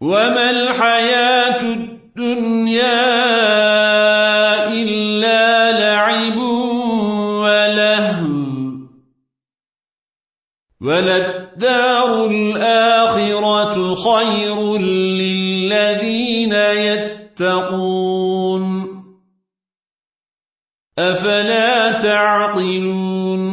وما الحياة الدنيا إلا لعب ولهو وللدار الآخرة خير للذين يتقون أفلا تعقلون